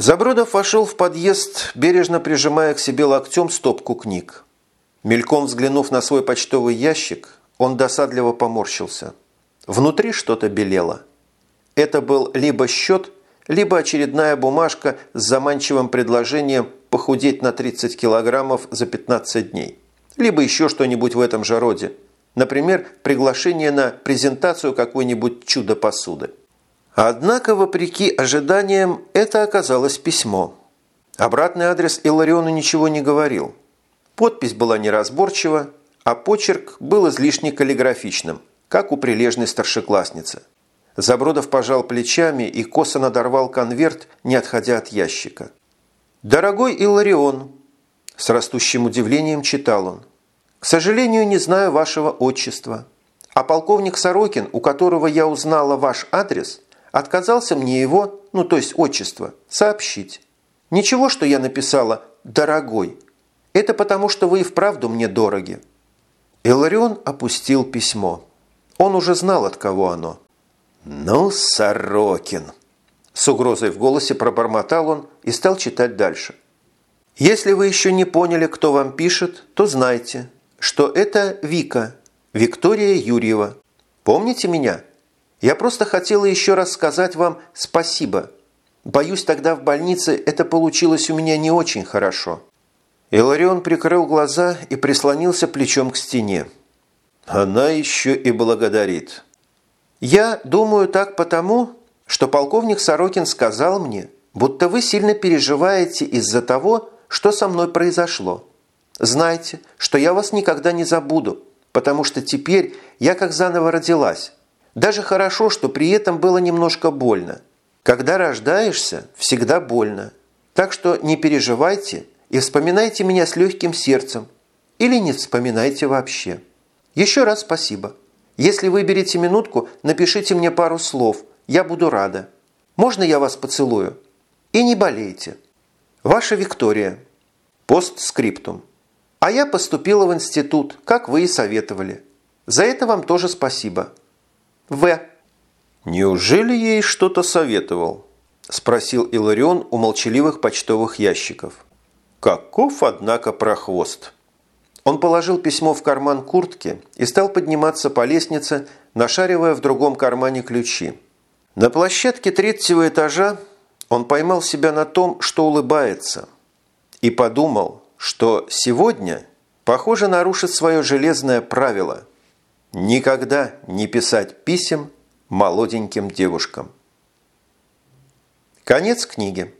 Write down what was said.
Забродов вошел в подъезд, бережно прижимая к себе локтем стопку книг. Мельком взглянув на свой почтовый ящик, он досадливо поморщился. Внутри что-то белело. Это был либо счет, либо очередная бумажка с заманчивым предложением похудеть на 30 килограммов за 15 дней. Либо еще что-нибудь в этом же роде. Например, приглашение на презентацию какой-нибудь чудо-посуды. Однако, вопреки ожиданиям, это оказалось письмо. Обратный адрес Илариону ничего не говорил. Подпись была неразборчива, а почерк был излишне каллиграфичным, как у прилежной старшеклассницы. Забродов пожал плечами и косо надорвал конверт, не отходя от ящика. «Дорогой Иларион», – с растущим удивлением читал он, – «к сожалению, не знаю вашего отчества, а полковник Сорокин, у которого я узнала ваш адрес – Отказался мне его, ну то есть отчество, сообщить. Ничего, что я написала «дорогой». Это потому, что вы и вправду мне дороги. Иларион опустил письмо. Он уже знал, от кого оно. «Ну, Сорокин!» С угрозой в голосе пробормотал он и стал читать дальше. «Если вы еще не поняли, кто вам пишет, то знайте, что это Вика, Виктория Юрьева. Помните меня?» Я просто хотела еще раз сказать вам спасибо. Боюсь, тогда в больнице это получилось у меня не очень хорошо». Иларион прикрыл глаза и прислонился плечом к стене. «Она еще и благодарит». «Я думаю так потому, что полковник Сорокин сказал мне, будто вы сильно переживаете из-за того, что со мной произошло. Знайте, что я вас никогда не забуду, потому что теперь я как заново родилась, даже хорошо, что при этом было немножко больно. Когда рождаешься, всегда больно. Так что не переживайте и вспоминайте меня с легким сердцем. Или не вспоминайте вообще. Еще раз спасибо. Если выберете минутку, напишите мне пару слов. Я буду рада. Можно я вас поцелую? И не болейте. Ваша Виктория. Постскриптум. А я поступила в институт, как вы и советовали. За это вам тоже спасибо. В. «Неужели ей что-то советовал?» – спросил Иларион у молчаливых почтовых ящиков. «Каков, однако, прохвост!» Он положил письмо в карман куртки и стал подниматься по лестнице, нашаривая в другом кармане ключи. На площадке третьего этажа он поймал себя на том, что улыбается, и подумал, что сегодня, похоже, нарушит свое железное правило – Никогда не писать писем молоденьким девушкам. Конец книги.